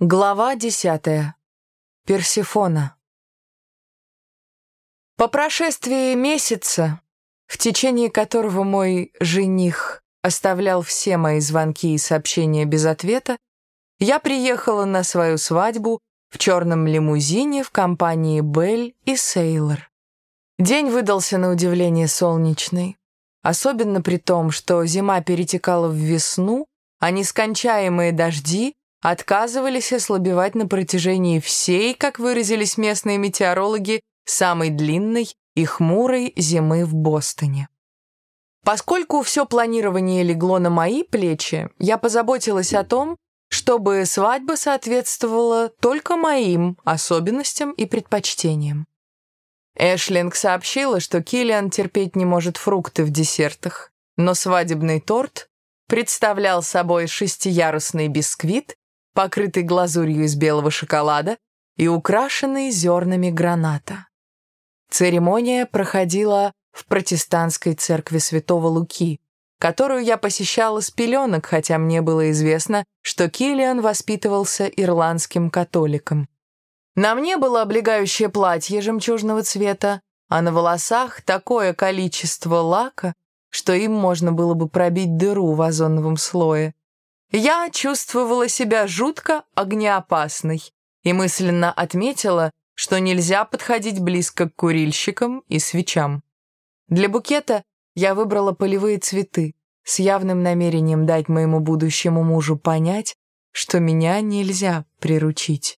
Глава десятая. Персифона. По прошествии месяца, в течение которого мой жених оставлял все мои звонки и сообщения без ответа, я приехала на свою свадьбу в черном лимузине в компании Белль и Сейлор. День выдался на удивление солнечный, особенно при том, что зима перетекала в весну, а нескончаемые дожди отказывались ослабевать на протяжении всей, как выразились местные метеорологи, самой длинной и хмурой зимы в Бостоне. Поскольку все планирование легло на мои плечи, я позаботилась о том, чтобы свадьба соответствовала только моим особенностям и предпочтениям. Эшлинг сообщила, что Киллиан терпеть не может фрукты в десертах, но свадебный торт представлял собой шестиярусный бисквит покрытый глазурью из белого шоколада и украшенный зернами граната. Церемония проходила в протестантской церкви Святого Луки, которую я посещала с пеленок, хотя мне было известно, что Киллиан воспитывался ирландским католиком. На мне было облегающее платье жемчужного цвета, а на волосах такое количество лака, что им можно было бы пробить дыру в озоновом слое. Я чувствовала себя жутко огнеопасной и мысленно отметила, что нельзя подходить близко к курильщикам и свечам. Для букета я выбрала полевые цветы с явным намерением дать моему будущему мужу понять, что меня нельзя приручить.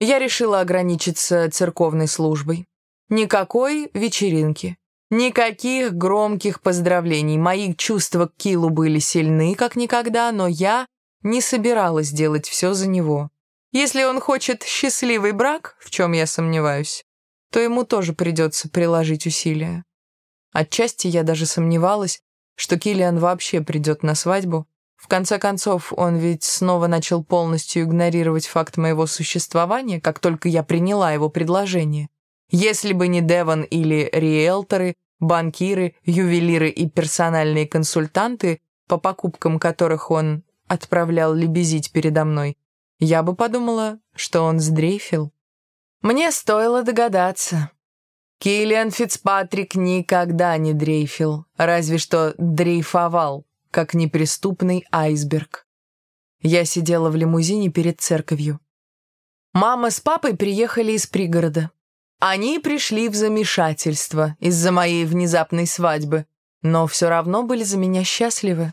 Я решила ограничиться церковной службой. Никакой вечеринки, Никаких громких поздравлений. Мои чувства к Килу были сильны, как никогда, но я не собиралась делать все за него. Если он хочет счастливый брак, в чем я сомневаюсь, то ему тоже придется приложить усилия. Отчасти я даже сомневалась, что Килиан вообще придет на свадьбу. В конце концов, он ведь снова начал полностью игнорировать факт моего существования, как только я приняла его предложение. Если бы не Деван или риэлторы, банкиры, ювелиры и персональные консультанты, по покупкам которых он отправлял лебезить передо мной, я бы подумала, что он сдрейфил. Мне стоило догадаться. Киллиан Фицпатрик никогда не дрейфил, разве что дрейфовал, как неприступный айсберг. Я сидела в лимузине перед церковью. Мама с папой приехали из пригорода. Они пришли в замешательство из-за моей внезапной свадьбы, но все равно были за меня счастливы.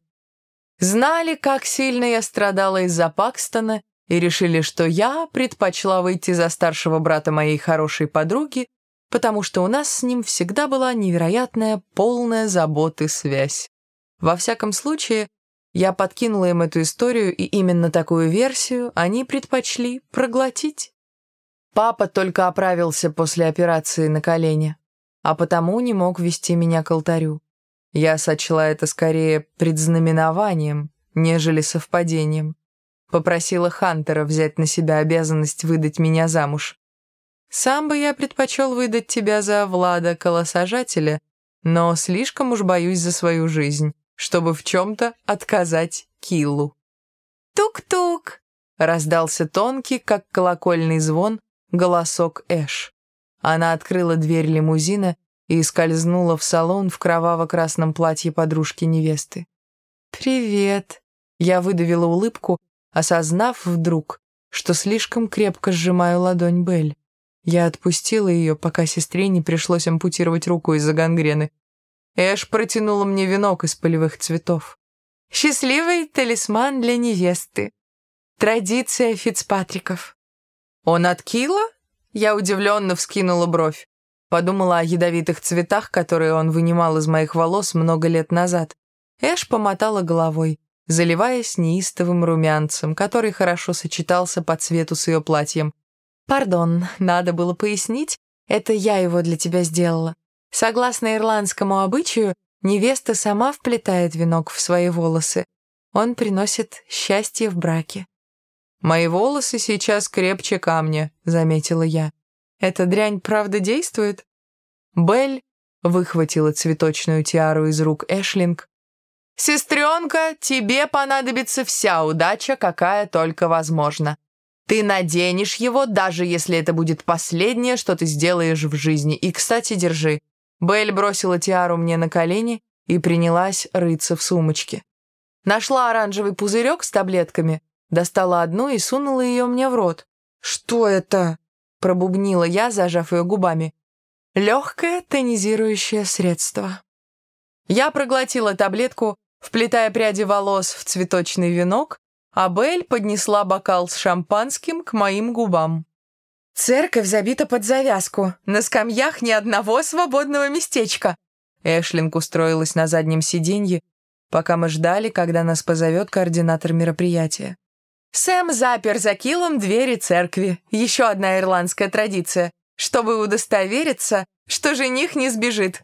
Знали, как сильно я страдала из-за Пакстона, и решили, что я предпочла выйти за старшего брата моей хорошей подруги, потому что у нас с ним всегда была невероятная, полная заботы связь. Во всяком случае, я подкинула им эту историю, и именно такую версию они предпочли проглотить. Папа только оправился после операции на колене, а потому не мог вести меня к алтарю. Я сочла это скорее предзнаменованием, нежели совпадением. Попросила Хантера взять на себя обязанность выдать меня замуж. Сам бы я предпочел выдать тебя за Влада Колосажателя, но слишком уж боюсь за свою жизнь, чтобы в чем-то отказать Киллу. «Тук-тук!» — раздался тонкий, как колокольный звон, голосок Эш. Она открыла дверь лимузина и скользнула в салон в кроваво-красном платье подружки-невесты. «Привет!» Я выдавила улыбку, осознав вдруг, что слишком крепко сжимаю ладонь Белль. Я отпустила ее, пока сестре не пришлось ампутировать руку из-за гангрены. Эш протянула мне венок из полевых цветов. «Счастливый талисман для невесты. Традиция Фицпатриков». «Он от Кила?» Я удивленно вскинула бровь. Подумала о ядовитых цветах, которые он вынимал из моих волос много лет назад. Эш помотала головой, заливаясь неистовым румянцем, который хорошо сочетался по цвету с ее платьем. «Пардон, надо было пояснить, это я его для тебя сделала. Согласно ирландскому обычаю, невеста сама вплетает венок в свои волосы. Он приносит счастье в браке. «Мои волосы сейчас крепче камня», — заметила я. «Эта дрянь правда действует?» Белль выхватила цветочную тиару из рук Эшлинг. «Сестренка, тебе понадобится вся удача, какая только возможна. Ты наденешь его, даже если это будет последнее, что ты сделаешь в жизни. И, кстати, держи». Белль бросила тиару мне на колени и принялась рыться в сумочке. Нашла оранжевый пузырек с таблетками, достала одну и сунула ее мне в рот. «Что это?» — пробубнила я, зажав ее губами. «Легкое тонизирующее средство». Я проглотила таблетку, вплетая пряди волос в цветочный венок, а Белль поднесла бокал с шампанским к моим губам. «Церковь забита под завязку. На скамьях ни одного свободного местечка». Эшлинг устроилась на заднем сиденье, пока мы ждали, когда нас позовет координатор мероприятия. Сэм запер за килом двери церкви. Еще одна ирландская традиция, чтобы удостовериться, что жених не сбежит.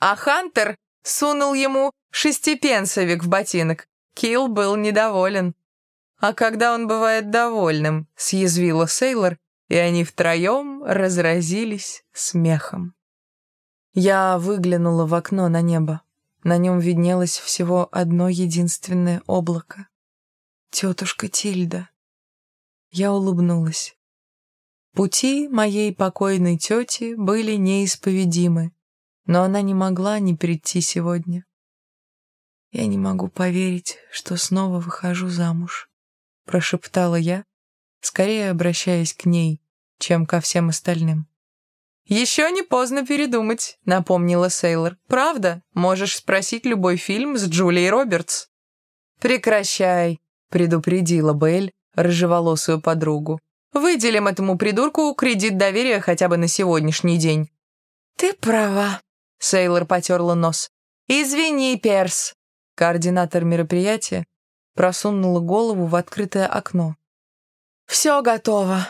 А Хантер сунул ему шестипенсовик в ботинок. Килл был недоволен. «А когда он бывает довольным?» — съязвила Сейлор, и они втроем разразились смехом. Я выглянула в окно на небо. На нем виднелось всего одно единственное облако. Тетушка Тильда. Я улыбнулась. Пути моей покойной тети были неисповедимы, но она не могла не прийти сегодня. «Я не могу поверить, что снова выхожу замуж», — прошептала я, скорее обращаясь к ней, чем ко всем остальным. «Еще не поздно передумать», — напомнила Сейлор. «Правда? Можешь спросить любой фильм с Джулией Робертс». «Прекращай», — предупредила Белль рыжеволосую подругу. «Выделим этому придурку кредит доверия хотя бы на сегодняшний день». «Ты права», — Сейлор потерла нос. «Извини, Перс». Координатор мероприятия просунула голову в открытое окно. «Все готово.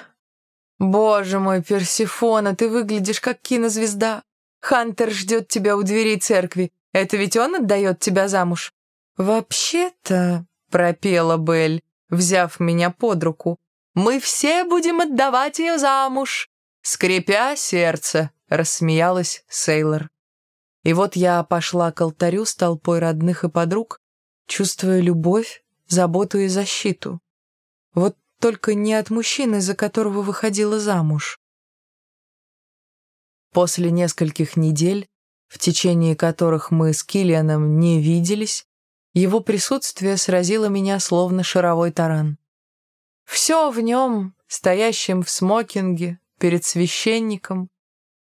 «Боже мой, Персифона, ты выглядишь как кинозвезда. Хантер ждет тебя у дверей церкви. Это ведь он отдает тебя замуж?» «Вообще-то», — пропела Белль, взяв меня под руку, «мы все будем отдавать ее замуж». «Скрипя сердце», — рассмеялась Сейлор. И вот я пошла к алтарю с толпой родных и подруг, чувствуя любовь, заботу и защиту. Вот только не от мужчины, за которого выходила замуж. После нескольких недель, в течение которых мы с Киллианом не виделись, его присутствие сразило меня словно шаровой таран. Все в нем, стоящем в смокинге, перед священником,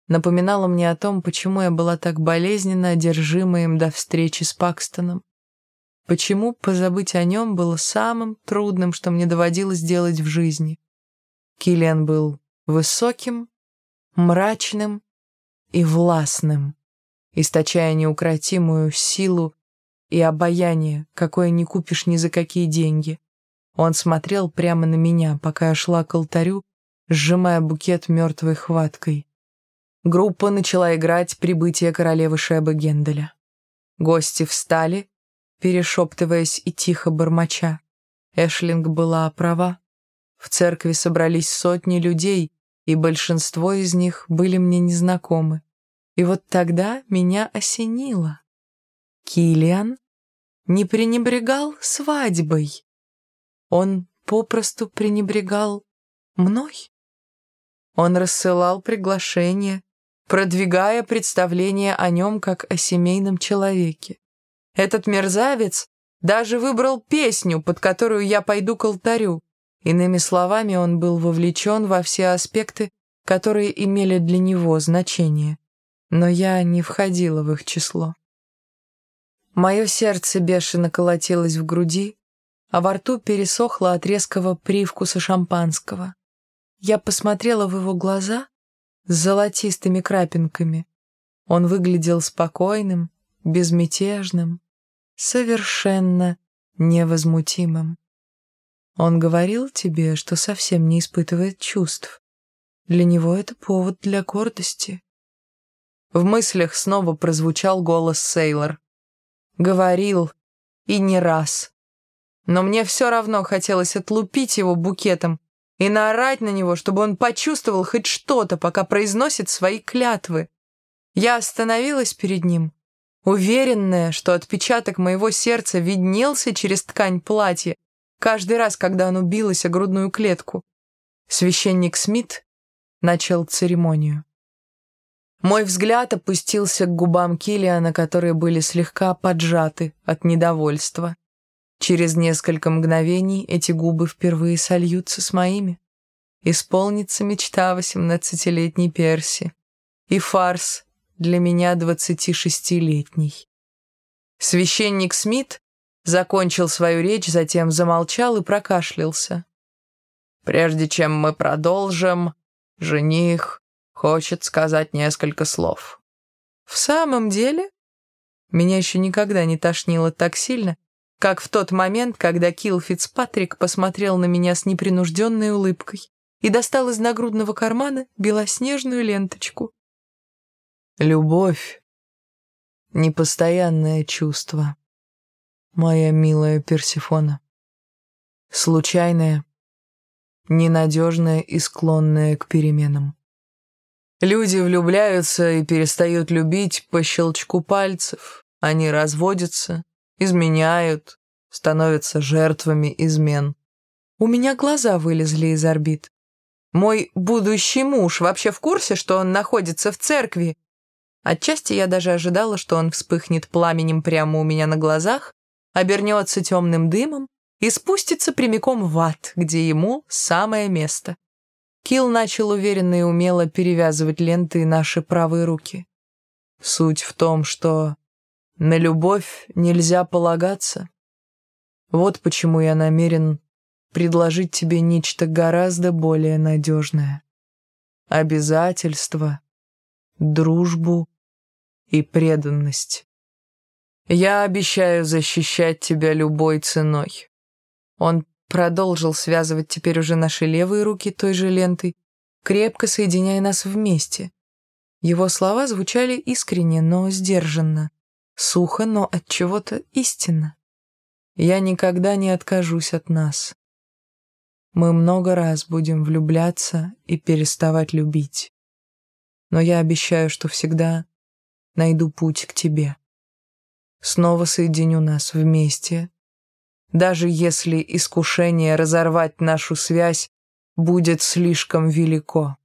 напоминало мне о том, почему я была так болезненно одержима им до встречи с Пакстоном. Почему позабыть о нем было самым трудным, что мне доводилось делать в жизни? Киллиан был высоким, мрачным и властным, источая неукротимую силу и обаяние, какое не купишь ни за какие деньги. Он смотрел прямо на меня, пока я шла к алтарю, сжимая букет мертвой хваткой. Группа начала играть «Прибытие королевы Шебы Генделя». Гости встали перешептываясь и тихо бормоча. Эшлинг была права. В церкви собрались сотни людей, и большинство из них были мне незнакомы. И вот тогда меня осенило. Килиан не пренебрегал свадьбой. Он попросту пренебрегал мной. Он рассылал приглашения, продвигая представление о нем как о семейном человеке. Этот мерзавец даже выбрал песню, под которую я пойду к алтарю. Иными словами, он был вовлечен во все аспекты, которые имели для него значение. Но я не входила в их число. Мое сердце бешено колотилось в груди, а во рту пересохло от резкого привкуса шампанского. Я посмотрела в его глаза с золотистыми крапинками. Он выглядел спокойным, безмятежным, совершенно невозмутимым. Он говорил тебе, что совсем не испытывает чувств. Для него это повод для гордости. В мыслях снова прозвучал голос Сейлор. Говорил, и не раз. Но мне все равно хотелось отлупить его букетом и наорать на него, чтобы он почувствовал хоть что-то, пока произносит свои клятвы. Я остановилась перед ним, уверенная, что отпечаток моего сердца виднелся через ткань платья каждый раз, когда оно билось о грудную клетку. Священник Смит начал церемонию. Мой взгляд опустился к губам Килиана, которые были слегка поджаты от недовольства. Через несколько мгновений эти губы впервые сольются с моими. Исполнится мечта восемнадцатилетней Перси. И фарс для меня двадцатишестилетний. Священник Смит закончил свою речь, затем замолчал и прокашлялся. «Прежде чем мы продолжим, жених хочет сказать несколько слов». «В самом деле?» Меня еще никогда не тошнило так сильно, как в тот момент, когда Килл Фицпатрик посмотрел на меня с непринужденной улыбкой и достал из нагрудного кармана белоснежную ленточку. Любовь — непостоянное чувство, моя милая Персифона. Случайное, ненадежное и склонное к переменам. Люди влюбляются и перестают любить по щелчку пальцев. Они разводятся, изменяют, становятся жертвами измен. У меня глаза вылезли из орбит. Мой будущий муж вообще в курсе, что он находится в церкви Отчасти я даже ожидала, что он вспыхнет пламенем прямо у меня на глазах, обернется темным дымом и спустится прямиком в ад, где ему самое место. Килл начал уверенно и умело перевязывать ленты наши правые руки. Суть в том, что на любовь нельзя полагаться. Вот почему я намерен предложить тебе нечто гораздо более надежное. Обязательство, дружбу и преданность. Я обещаю защищать тебя любой ценой. Он продолжил связывать теперь уже наши левые руки той же лентой, крепко соединяя нас вместе. Его слова звучали искренне, но сдержанно, сухо, но от чего-то истинно. Я никогда не откажусь от нас. Мы много раз будем влюбляться и переставать любить. Но я обещаю, что всегда найду путь к тебе. Снова соединю нас вместе, даже если искушение разорвать нашу связь будет слишком велико.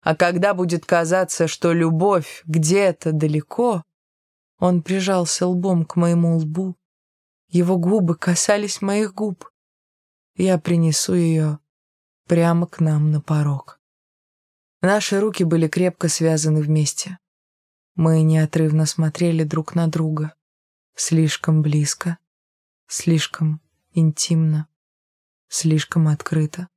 А когда будет казаться, что любовь где-то далеко, он прижался лбом к моему лбу, его губы касались моих губ. Я принесу ее прямо к нам на порог. Наши руки были крепко связаны вместе. Мы неотрывно смотрели друг на друга. Слишком близко, слишком интимно, слишком открыто.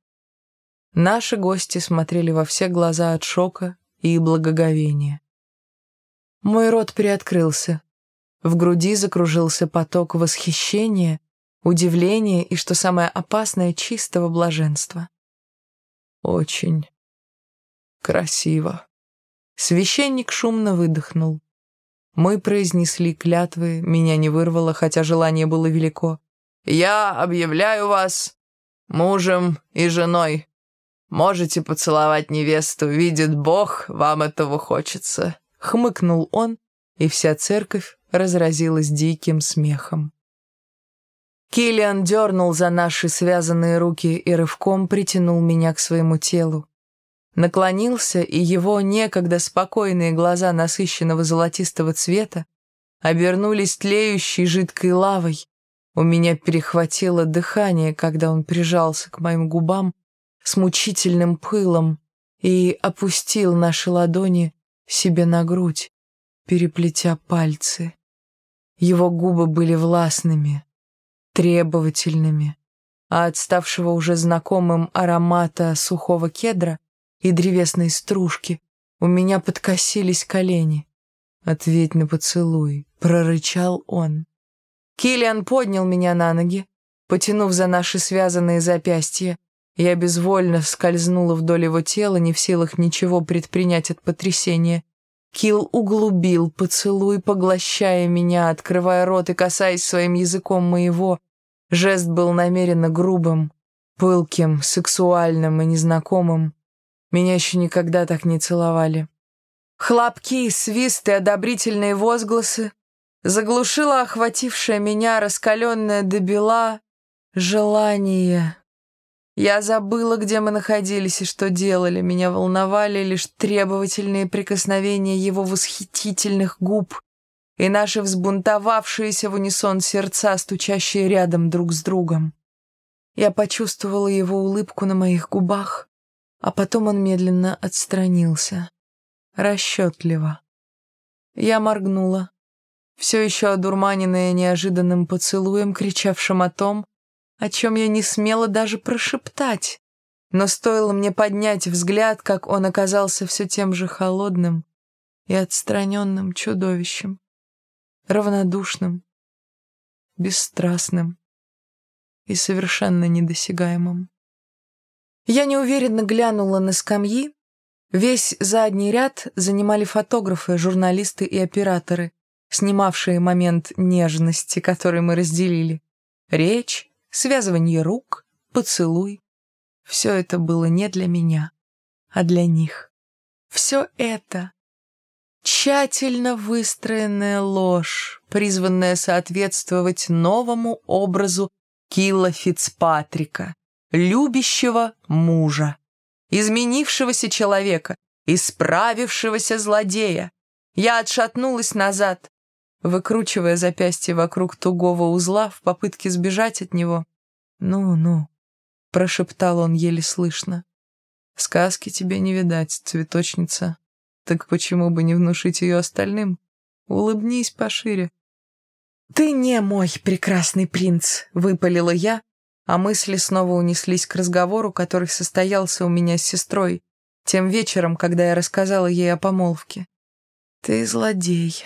Наши гости смотрели во все глаза от шока и благоговения. Мой рот приоткрылся. В груди закружился поток восхищения, удивления и, что самое опасное, чистого блаженства. Очень красиво. Священник шумно выдохнул. Мы произнесли клятвы, меня не вырвало, хотя желание было велико. «Я объявляю вас мужем и женой. Можете поцеловать невесту, видит Бог, вам этого хочется». Хмыкнул он, и вся церковь разразилась диким смехом. Киллиан дернул за наши связанные руки и рывком притянул меня к своему телу наклонился, и его некогда спокойные глаза насыщенного золотистого цвета обернулись тлеющей жидкой лавой. У меня перехватило дыхание, когда он прижался к моим губам с мучительным пылом и опустил наши ладони себе на грудь, переплетя пальцы. Его губы были властными, требовательными, а от ставшего уже знакомым аромата сухого кедра и древесной стружки. У меня подкосились колени. «Ответь на поцелуй», — прорычал он. Киллиан поднял меня на ноги, потянув за наши связанные запястья. Я безвольно скользнула вдоль его тела, не в силах ничего предпринять от потрясения. Килл углубил поцелуй, поглощая меня, открывая рот и касаясь своим языком моего. Жест был намеренно грубым, пылким, сексуальным и незнакомым. Меня еще никогда так не целовали. Хлопки, свисты, одобрительные возгласы заглушило охватившее меня раскаленное до бела желание. Я забыла, где мы находились и что делали. Меня волновали лишь требовательные прикосновения его восхитительных губ и наши взбунтовавшиеся в унисон сердца, стучащие рядом друг с другом. Я почувствовала его улыбку на моих губах, а потом он медленно отстранился. Расчетливо. Я моргнула, все еще одурманенная неожиданным поцелуем, кричавшим о том, о чем я не смела даже прошептать. Но стоило мне поднять взгляд, как он оказался все тем же холодным и отстраненным чудовищем, равнодушным, бесстрастным и совершенно недосягаемым. Я неуверенно глянула на скамьи. Весь задний ряд занимали фотографы, журналисты и операторы, снимавшие момент нежности, который мы разделили. Речь, связывание рук, поцелуй. Все это было не для меня, а для них. Все это тщательно выстроенная ложь, призванная соответствовать новому образу Килла Фицпатрика, любящего мужа, изменившегося человека, исправившегося злодея. Я отшатнулась назад, выкручивая запястье вокруг тугого узла в попытке сбежать от него. «Ну-ну», — прошептал он еле слышно. «Сказки тебе не видать, цветочница. Так почему бы не внушить ее остальным? Улыбнись пошире». «Ты не мой прекрасный принц», — выпалила я, а мысли снова унеслись к разговору, который состоялся у меня с сестрой, тем вечером, когда я рассказала ей о помолвке. «Ты злодей.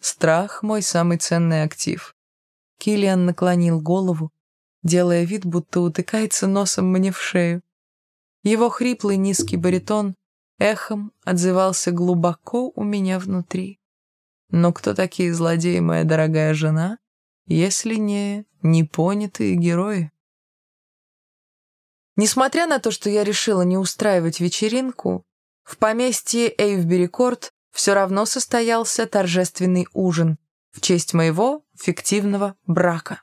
Страх — мой самый ценный актив». Киллиан наклонил голову, делая вид, будто утыкается носом мне в шею. Его хриплый низкий баритон эхом отзывался глубоко у меня внутри. Но кто такие злодеи, моя дорогая жена, если не непонятые герои? Несмотря на то, что я решила не устраивать вечеринку, в поместье Эйвбери-Корт все равно состоялся торжественный ужин в честь моего фиктивного брака.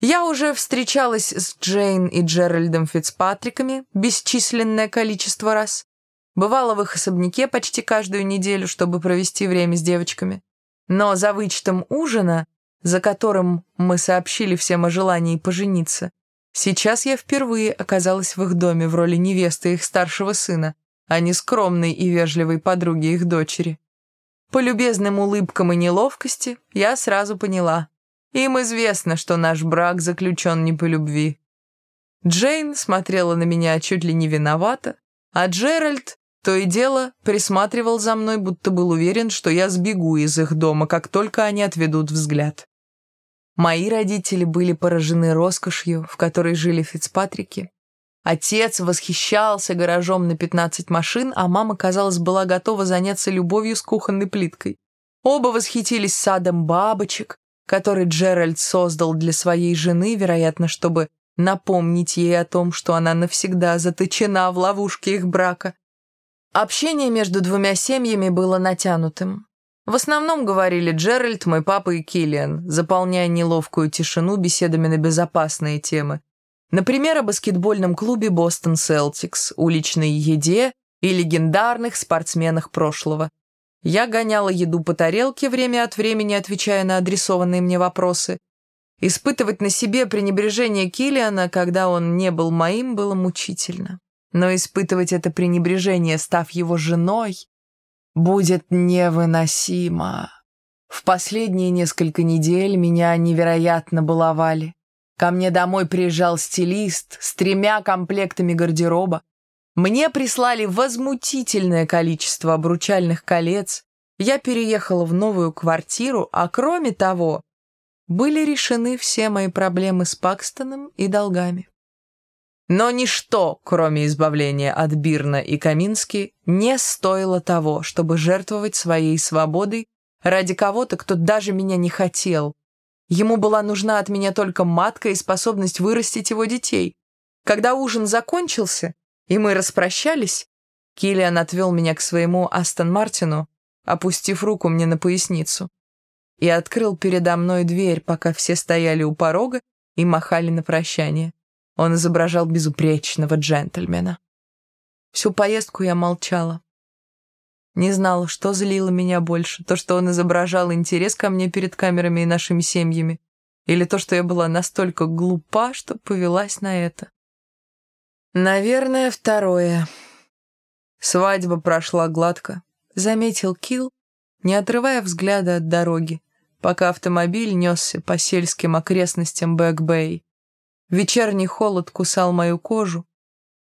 Я уже встречалась с Джейн и Джеральдом Фицпатриками бесчисленное количество раз, бывала в их особняке почти каждую неделю, чтобы провести время с девочками. Но за вычетом ужина, за которым мы сообщили всем о желании пожениться, Сейчас я впервые оказалась в их доме в роли невесты их старшего сына, а не скромной и вежливой подруги их дочери. По любезным улыбкам и неловкости я сразу поняла. Им известно, что наш брак заключен не по любви. Джейн смотрела на меня чуть ли не виновата, а Джеральд то и дело присматривал за мной, будто был уверен, что я сбегу из их дома, как только они отведут взгляд. Мои родители были поражены роскошью, в которой жили Фицпатрики. Отец восхищался гаражом на 15 машин, а мама, казалось, была готова заняться любовью с кухонной плиткой. Оба восхитились садом бабочек, который Джеральд создал для своей жены, вероятно, чтобы напомнить ей о том, что она навсегда заточена в ловушке их брака. Общение между двумя семьями было натянутым. В основном говорили Джеральд, мой папа и Киллиан, заполняя неловкую тишину беседами на безопасные темы. Например, о баскетбольном клубе «Бостон Селтикс», уличной еде и легендарных спортсменах прошлого. Я гоняла еду по тарелке, время от времени отвечая на адресованные мне вопросы. Испытывать на себе пренебрежение Киллиана, когда он не был моим, было мучительно. Но испытывать это пренебрежение, став его женой, будет невыносимо. В последние несколько недель меня невероятно баловали. Ко мне домой приезжал стилист с тремя комплектами гардероба. Мне прислали возмутительное количество обручальных колец. Я переехала в новую квартиру, а кроме того, были решены все мои проблемы с Пакстоном и долгами. Но ничто, кроме избавления от Бирна и Камински, не стоило того, чтобы жертвовать своей свободой ради кого-то, кто даже меня не хотел. Ему была нужна от меня только матка и способность вырастить его детей. Когда ужин закончился, и мы распрощались, Киллиан отвел меня к своему Астон Мартину, опустив руку мне на поясницу, и открыл передо мной дверь, пока все стояли у порога и махали на прощание. Он изображал безупречного джентльмена. Всю поездку я молчала. Не знала, что злило меня больше, то, что он изображал интерес ко мне перед камерами и нашими семьями, или то, что я была настолько глупа, что повелась на это. Наверное, второе. Свадьба прошла гладко, заметил Килл, не отрывая взгляда от дороги, пока автомобиль несся по сельским окрестностям Бэк-Бэй. Вечерний холод кусал мою кожу.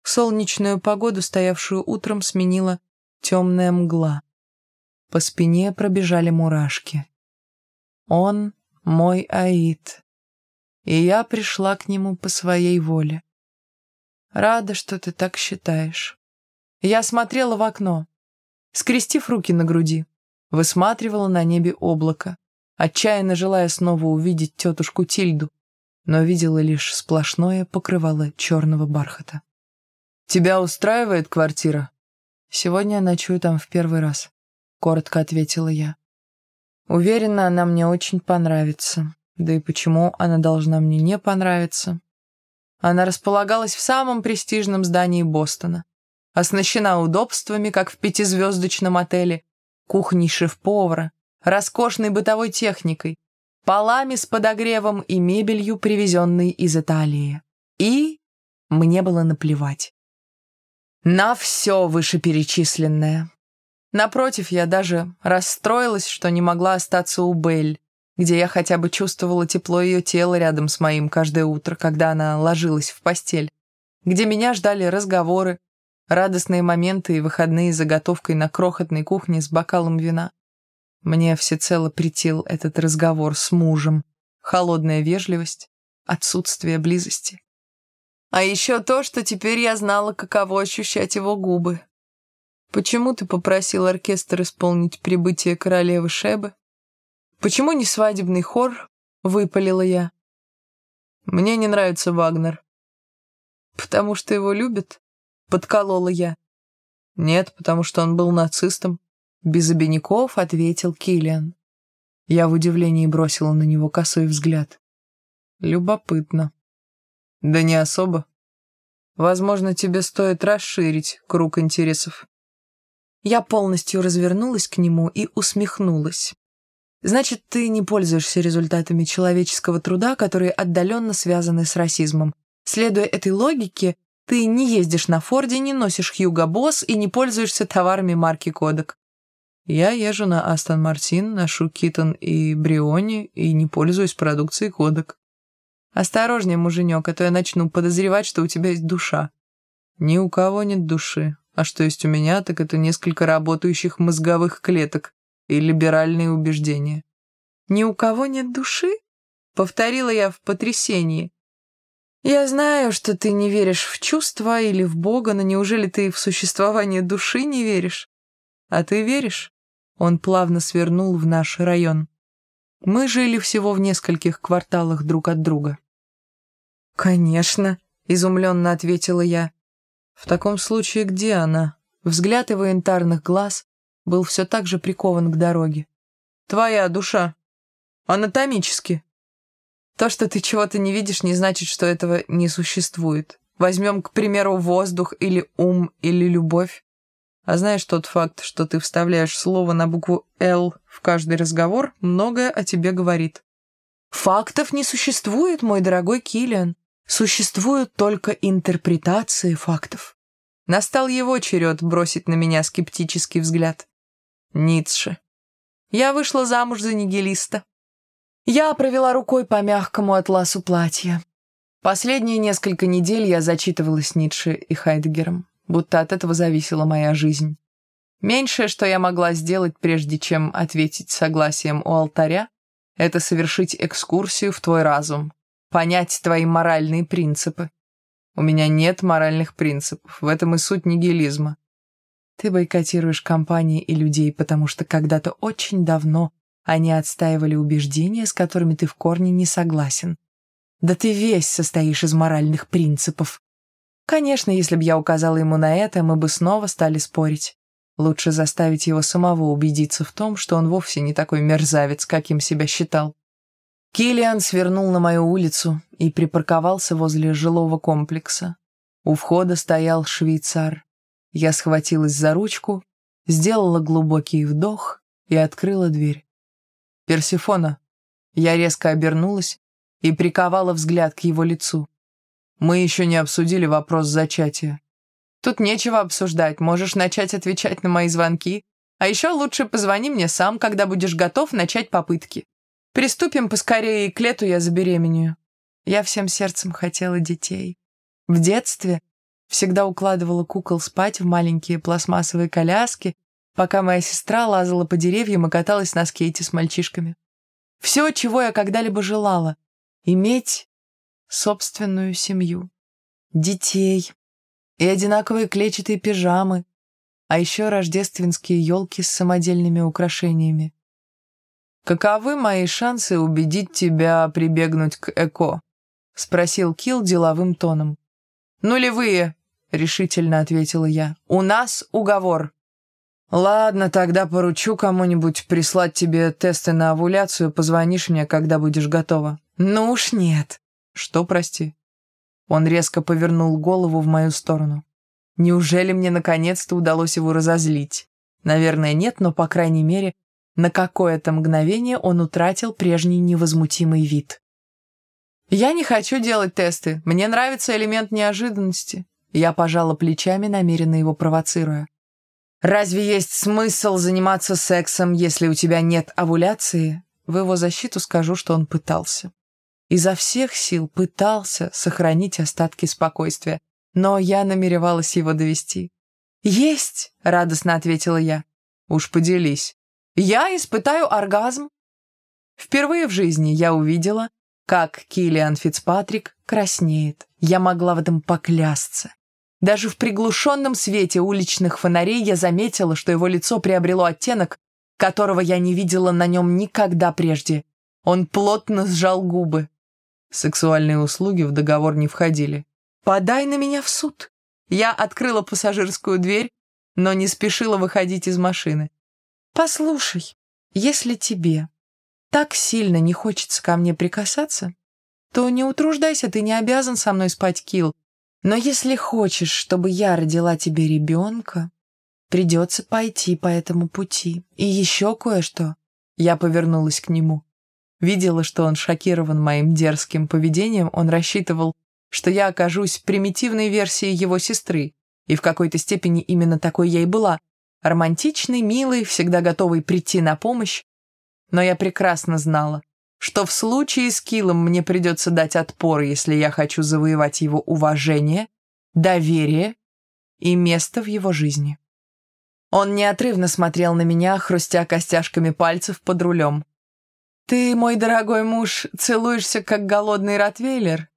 Солнечную погоду, стоявшую утром, сменила темная мгла. По спине пробежали мурашки. Он мой Аид, и я пришла к нему по своей воле. Рада, что ты так считаешь. Я смотрела в окно, скрестив руки на груди, высматривала на небе облако, отчаянно желая снова увидеть тетушку Тильду, но видела лишь сплошное покрывало черного бархата. «Тебя устраивает квартира?» «Сегодня я ночую там в первый раз», — коротко ответила я. «Уверена, она мне очень понравится. Да и почему она должна мне не понравиться?» Она располагалась в самом престижном здании Бостона. Оснащена удобствами, как в пятизвездочном отеле, кухней шеф-повара, роскошной бытовой техникой, полами с подогревом и мебелью, привезенной из Италии. И мне было наплевать. На все вышеперечисленное. Напротив, я даже расстроилась, что не могла остаться у Белль, где я хотя бы чувствовала тепло ее тела рядом с моим каждое утро, когда она ложилась в постель, где меня ждали разговоры, радостные моменты и выходные заготовкой на крохотной кухне с бокалом вина. Мне всецело притил этот разговор с мужем, холодная вежливость, отсутствие близости. А еще то, что теперь я знала, каково ощущать его губы. Почему ты попросил оркестр исполнить прибытие королевы Шебы? Почему не свадебный хор? Выпалила я. Мне не нравится Вагнер. Потому что его любят? Подколола я. Нет, потому что он был нацистом. Без обиняков ответил Киллиан. Я в удивлении бросила на него косой взгляд. Любопытно. Да не особо. Возможно, тебе стоит расширить круг интересов. Я полностью развернулась к нему и усмехнулась. Значит, ты не пользуешься результатами человеческого труда, которые отдаленно связаны с расизмом. Следуя этой логике, ты не ездишь на Форде, не носишь Хьюго Босс и не пользуешься товарами марки Кодек. Я езжу на Астон Мартин, ношу Китон и Бриони и не пользуюсь продукцией Кодек. Осторожнее, муженек, а то я начну подозревать, что у тебя есть душа. Ни у кого нет души. А что есть у меня, так это несколько работающих мозговых клеток и либеральные убеждения. Ни у кого нет души? Повторила я в потрясении. Я знаю, что ты не веришь в чувства или в Бога, но неужели ты в существование души не веришь? А ты веришь? Он плавно свернул в наш район. Мы жили всего в нескольких кварталах друг от друга. «Конечно», — изумленно ответила я. «В таком случае где она?» Взгляд его янтарных глаз был все так же прикован к дороге. «Твоя душа. Анатомически. То, что ты чего-то не видишь, не значит, что этого не существует. Возьмем, к примеру, воздух или ум или любовь. А знаешь тот факт, что ты вставляешь слово на букву «Л» в каждый разговор, многое о тебе говорит. Фактов не существует, мой дорогой Киллиан. Существуют только интерпретации фактов. Настал его черед бросить на меня скептический взгляд. Ницше. Я вышла замуж за нигилиста. Я провела рукой по мягкому атласу платья. Последние несколько недель я зачитывалась Ницше и Хайдегером, будто от этого зависела моя жизнь. Меньшее, что я могла сделать, прежде чем ответить согласием у алтаря, это совершить экскурсию в твой разум, понять твои моральные принципы. У меня нет моральных принципов, в этом и суть нигилизма. Ты бойкотируешь компании и людей, потому что когда-то очень давно они отстаивали убеждения, с которыми ты в корне не согласен. Да ты весь состоишь из моральных принципов. Конечно, если бы я указала ему на это, мы бы снова стали спорить. Лучше заставить его самого убедиться в том, что он вовсе не такой мерзавец, каким себя считал. Киллиан свернул на мою улицу и припарковался возле жилого комплекса. У входа стоял швейцар. Я схватилась за ручку, сделала глубокий вдох и открыла дверь. «Персифона». Я резко обернулась и приковала взгляд к его лицу. «Мы еще не обсудили вопрос зачатия». «Тут нечего обсуждать, можешь начать отвечать на мои звонки. А еще лучше позвони мне сам, когда будешь готов начать попытки». Приступим поскорее, и к лету я забеременею. Я всем сердцем хотела детей. В детстве всегда укладывала кукол спать в маленькие пластмассовые коляски, пока моя сестра лазала по деревьям и каталась на скейте с мальчишками. Все, чего я когда-либо желала — иметь собственную семью, детей и одинаковые клетчатые пижамы, а еще рождественские елки с самодельными украшениями. «Каковы мои шансы убедить тебя прибегнуть к ЭКО?» — спросил Килл деловым тоном. «Нулевые», — решительно ответила я. «У нас уговор». «Ладно, тогда поручу кому-нибудь прислать тебе тесты на овуляцию, позвонишь мне, когда будешь готова». «Ну уж нет». «Что, прости?» Он резко повернул голову в мою сторону. «Неужели мне наконец-то удалось его разозлить?» «Наверное, нет, но, по крайней мере, на какое-то мгновение он утратил прежний невозмутимый вид. «Я не хочу делать тесты. Мне нравится элемент неожиданности». Я пожала плечами, намеренно его провоцируя. «Разве есть смысл заниматься сексом, если у тебя нет овуляции?» В его защиту скажу, что он пытался. Изо всех сил пытался сохранить остатки спокойствия, но я намеревалась его довести. «Есть!» — радостно ответила я. «Уж поделись». Я испытаю оргазм. Впервые в жизни я увидела, как Киллиан Фицпатрик краснеет. Я могла в этом поклясться. Даже в приглушенном свете уличных фонарей я заметила, что его лицо приобрело оттенок, которого я не видела на нем никогда прежде. Он плотно сжал губы. Сексуальные услуги в договор не входили. «Подай на меня в суд!» Я открыла пассажирскую дверь, но не спешила выходить из машины. «Послушай, если тебе так сильно не хочется ко мне прикасаться, то не утруждайся, ты не обязан со мной спать, Килл. Но если хочешь, чтобы я родила тебе ребенка, придется пойти по этому пути. И еще кое-что». Я повернулась к нему. Видела, что он шокирован моим дерзким поведением, он рассчитывал, что я окажусь примитивной версией его сестры, и в какой-то степени именно такой я и была, романтичный, милый, всегда готовый прийти на помощь. Но я прекрасно знала, что в случае с Килом мне придется дать отпор, если я хочу завоевать его уважение, доверие и место в его жизни. Он неотрывно смотрел на меня, хрустя костяшками пальцев под рулем. «Ты, мой дорогой муж, целуешься, как голодный ротвейлер?»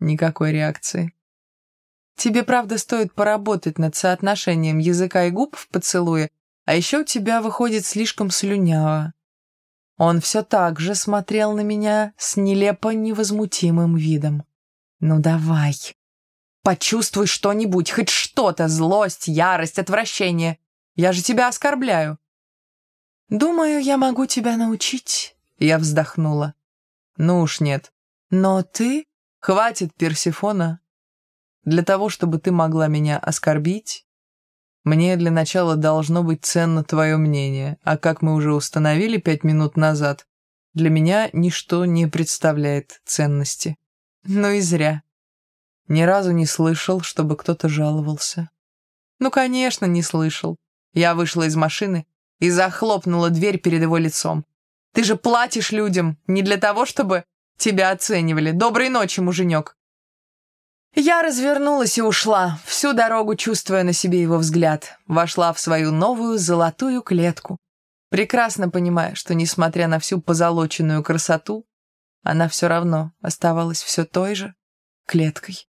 Никакой реакции. Тебе, правда, стоит поработать над соотношением языка и губ в поцелуе, а еще у тебя выходит слишком слюняво». Он все так же смотрел на меня с нелепо невозмутимым видом. «Ну давай, почувствуй что-нибудь, хоть что-то, злость, ярость, отвращение. Я же тебя оскорбляю». «Думаю, я могу тебя научить», — я вздохнула. «Ну уж нет. Но ты...» «Хватит, Персифона, для того, чтобы ты могла меня оскорбить, мне для начала должно быть ценно твое мнение, а как мы уже установили пять минут назад, для меня ничто не представляет ценности. Ну и зря. Ни разу не слышал, чтобы кто-то жаловался. Ну, конечно, не слышал. Я вышла из машины и захлопнула дверь перед его лицом. Ты же платишь людям не для того, чтобы тебя оценивали. Доброй ночи, муженек. Я развернулась и ушла, всю дорогу чувствуя на себе его взгляд. Вошла в свою новую золотую клетку. Прекрасно понимая, что, несмотря на всю позолоченную красоту, она все равно оставалась все той же клеткой.